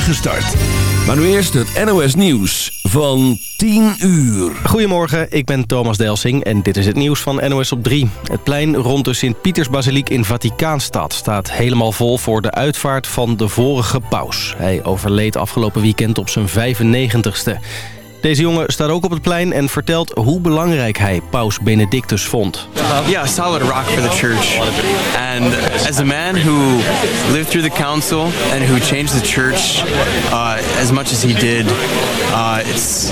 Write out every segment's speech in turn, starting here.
start. Maar nu eerst het NOS Nieuws van 10 uur. Goedemorgen, ik ben Thomas Delsing en dit is het nieuws van NOS op 3. Het plein rond de Sint-Pietersbasiliek in Vaticaanstad staat helemaal vol voor de uitvaart van de vorige paus. Hij overleed afgelopen weekend op zijn 95ste. Deze jongen staat ook op het plein en vertelt hoe belangrijk hij paus Benedictus vond. Yeah, solid rock for the church. And as a man who lived through the council and who changed the church uh, as much as he did, uh, it's,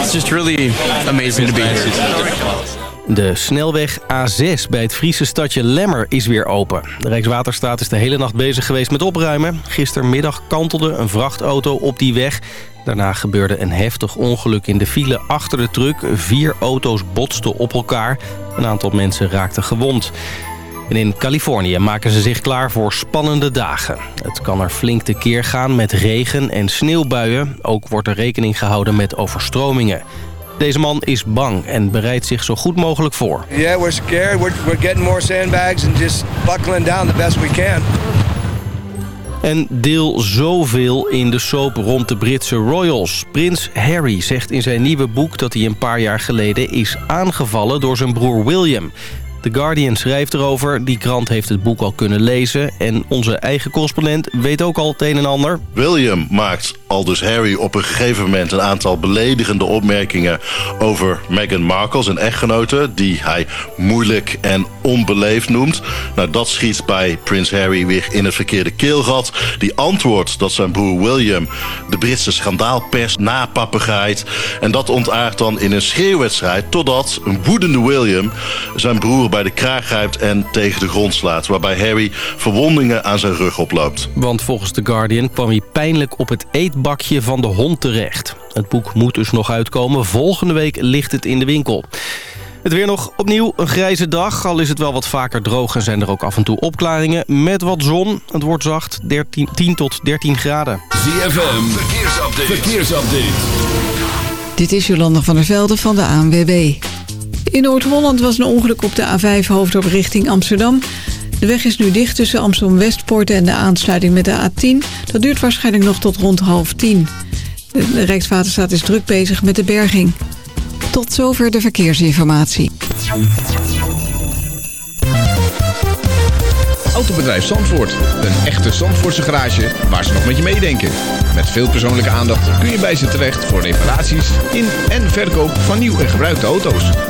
it's just really amazing to be here. De snelweg A6 bij het Friese stadje Lemmer is weer open. De Rijkswaterstaat is de hele nacht bezig geweest met opruimen. Gistermiddag kantelde een vrachtauto op die weg. Daarna gebeurde een heftig ongeluk in de file achter de truck. Vier auto's botsten op elkaar. Een aantal mensen raakten gewond. En in Californië maken ze zich klaar voor spannende dagen. Het kan er flink tekeer gaan met regen en sneeuwbuien. Ook wordt er rekening gehouden met overstromingen. Deze man is bang en bereidt zich zo goed mogelijk voor. Yeah, we're scared. We're, we're getting more sandbags and just buckling down the best we can. En deel zoveel in de soap rond de Britse royals. Prins Harry zegt in zijn nieuwe boek dat hij een paar jaar geleden is aangevallen door zijn broer William. The Guardian schrijft erover. Die krant heeft het boek al kunnen lezen. En onze eigen correspondent weet ook al het een en ander. William maakt aldus Harry op een gegeven moment een aantal beledigende opmerkingen over Meghan Markle, zijn echtgenote, die hij moeilijk en onbeleefd noemt. Nou, dat schiet bij Prins Harry weer in het verkeerde keelgat. Die antwoordt dat zijn broer William de Britse schandaalpers napapegaait. En dat ontaart dan in een schreeuwwedstrijd totdat een woedende William zijn broer bij de kraag grijpt en tegen de grond slaat. Waarbij Harry verwondingen aan zijn rug oploopt. Want volgens The Guardian kwam hij pijnlijk op het eetbakje van de hond terecht. Het boek moet dus nog uitkomen. Volgende week ligt het in de winkel. Het weer nog opnieuw een grijze dag. Al is het wel wat vaker droog en zijn er ook af en toe opklaringen. Met wat zon. Het wordt zacht 13, 10 tot 13 graden. ZFM, verkeersupdate. verkeersupdate. Dit is Jolanda van der Velde van de ANWB. In Noord-Holland was een ongeluk op de A5 hoofdop richting Amsterdam. De weg is nu dicht tussen Amsterdam-Westpoort en de aansluiting met de A10. Dat duurt waarschijnlijk nog tot rond half tien. De Rijkswaterstaat is druk bezig met de berging. Tot zover de verkeersinformatie. Autobedrijf Zandvoort. Een echte Zandvoortse garage waar ze nog met je meedenken. Met veel persoonlijke aandacht kun je bij ze terecht voor reparaties in en verkoop van nieuw en gebruikte auto's.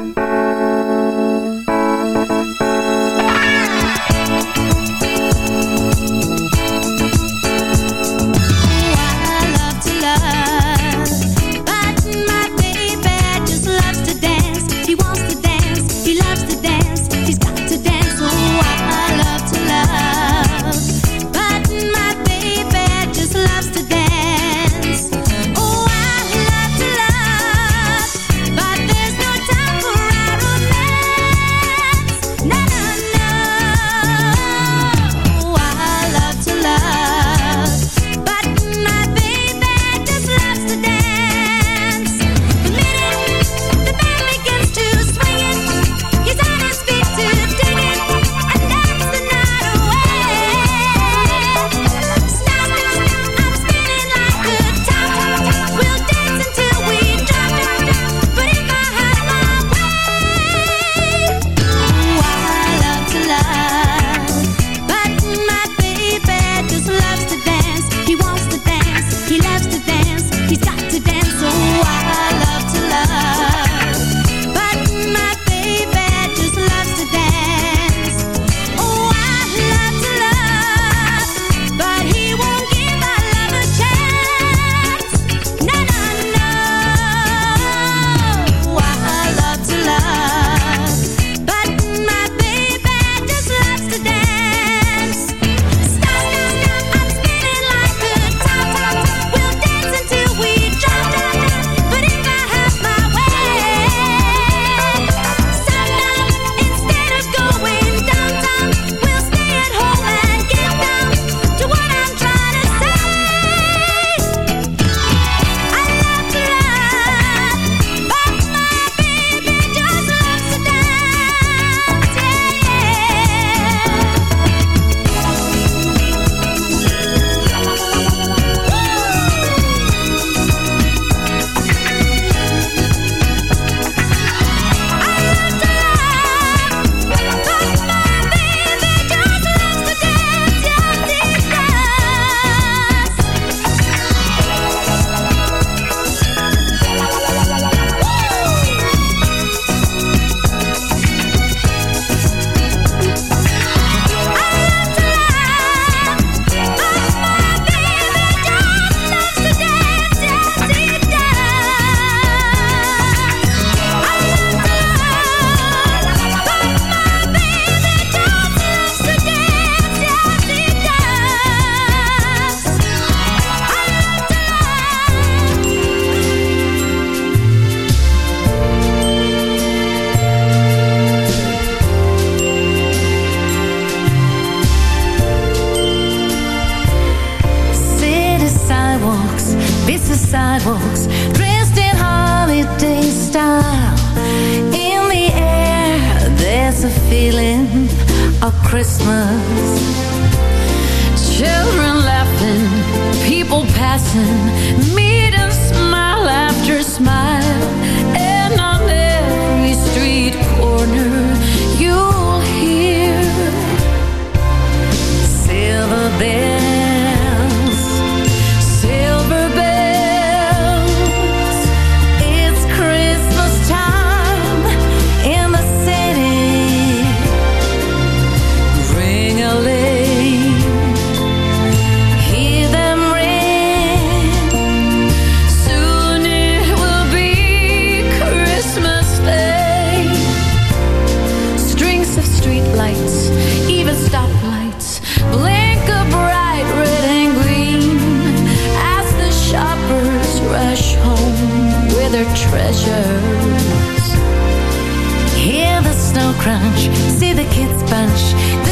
Hear the snow crunch, see the kids bunch.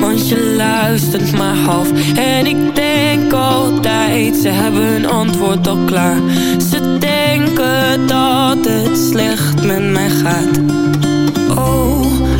want je luistert maar half. En ik denk altijd, ze hebben een antwoord al klaar. Ze denken dat het slecht met mij gaat. Oh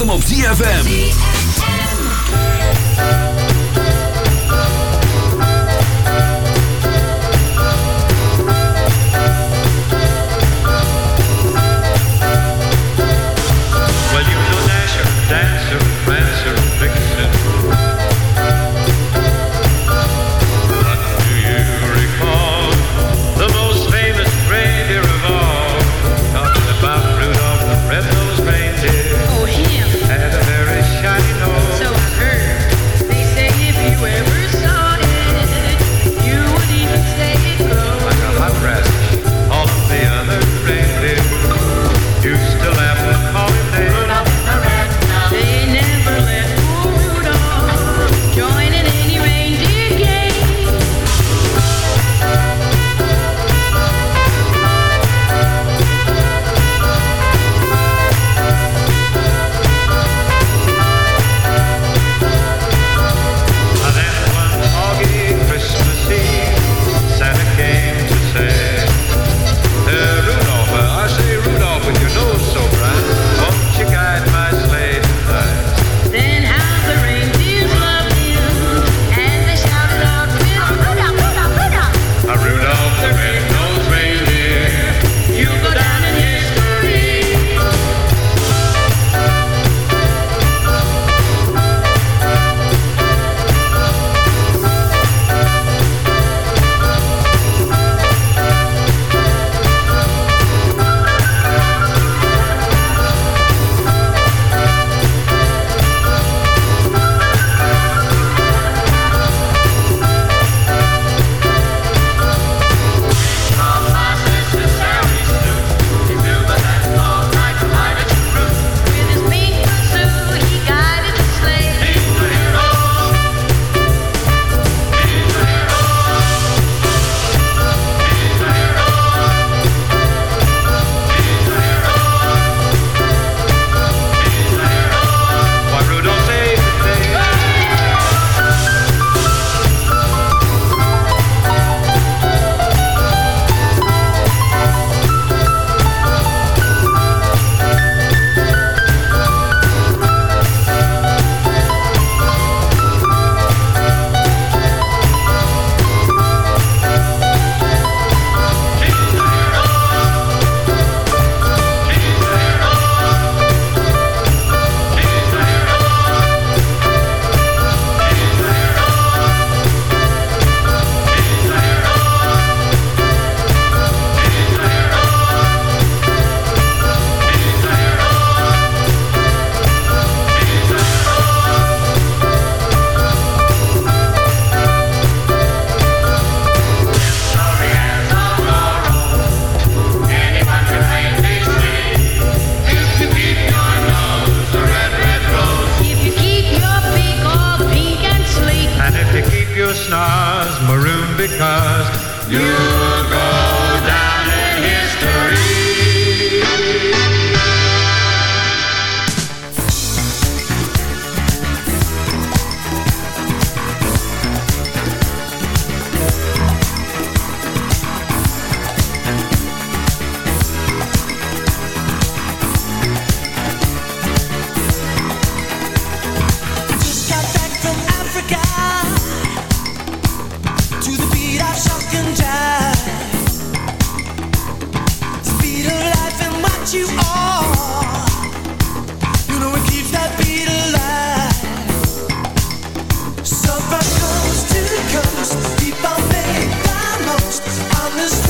zet hem op ZFM. understand.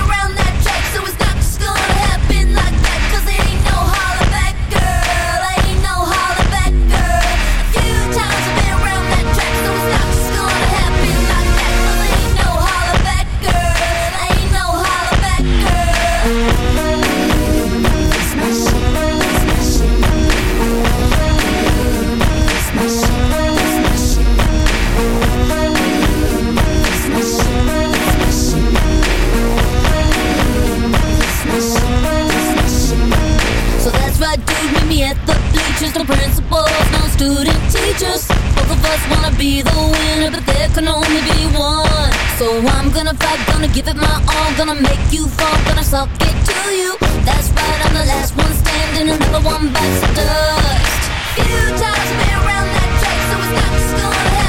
teachers, no principals, no student teachers. Both of us wanna be the winner, but there can only be one. So I'm gonna fight, gonna give it my all, gonna make you fall, gonna suck it to you. That's right, I'm the last one standing, another one bites the dust. You toss me around that track, so it's not just gonna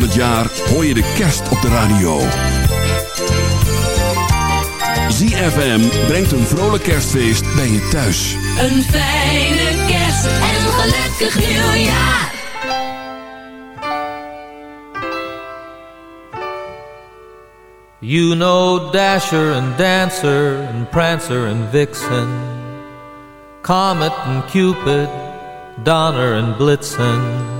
van het jaar hoor je de kerst op de radio. ZFM brengt een vrolijk kerstfeest bij je thuis. Een fijne kerst en een gelukkig nieuwjaar. You know Dasher and Dancer and Prancer and Vixen, Comet and Cupid, Donner and Blitzen.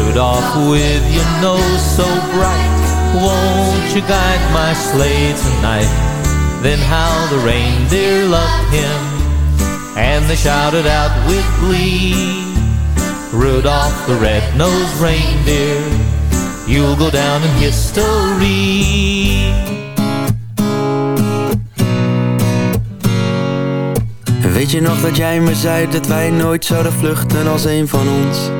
Rudolph, with your nose so bright, won't you guide my sleigh tonight? Then how the reindeer loved him, and they shouted out with glee, Rudolph the red-nosed reindeer, you'll go down in history. Weet je nog dat jij me zei dat wij nooit zouden vluchten als een van ons?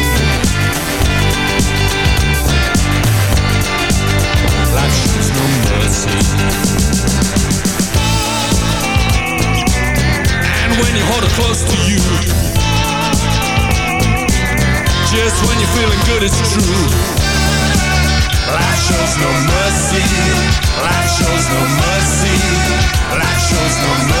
And when you hold close to you, just when you're feeling good, it's true. Life shows no mercy. Life shows no mercy. Life shows no mercy.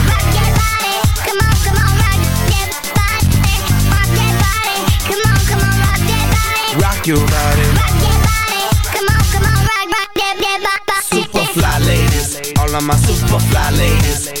Rock your body. Rock that body. Come on, come on, rock, rock that, that body. Super fly ladies, all of my super fly ladies,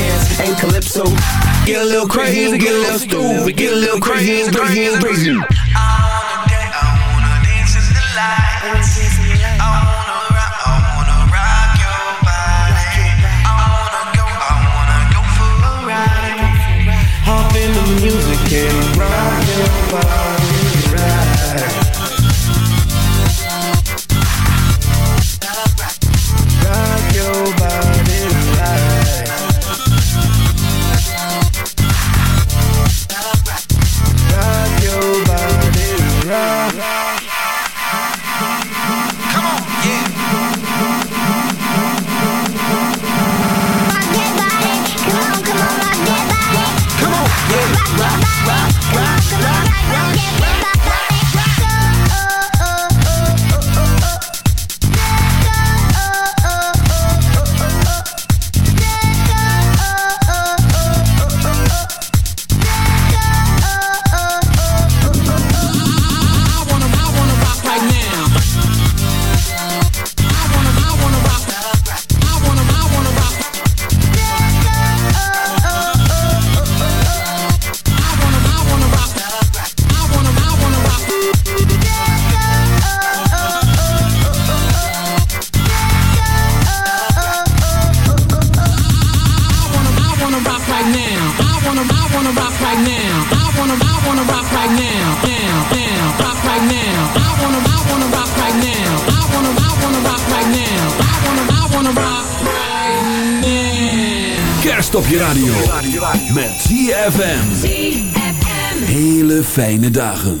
dance and calypso. Get a little crazy, get a little stupid, get a little crazy, crazy, crazy. Hop ZFM. Hele fijne dagen.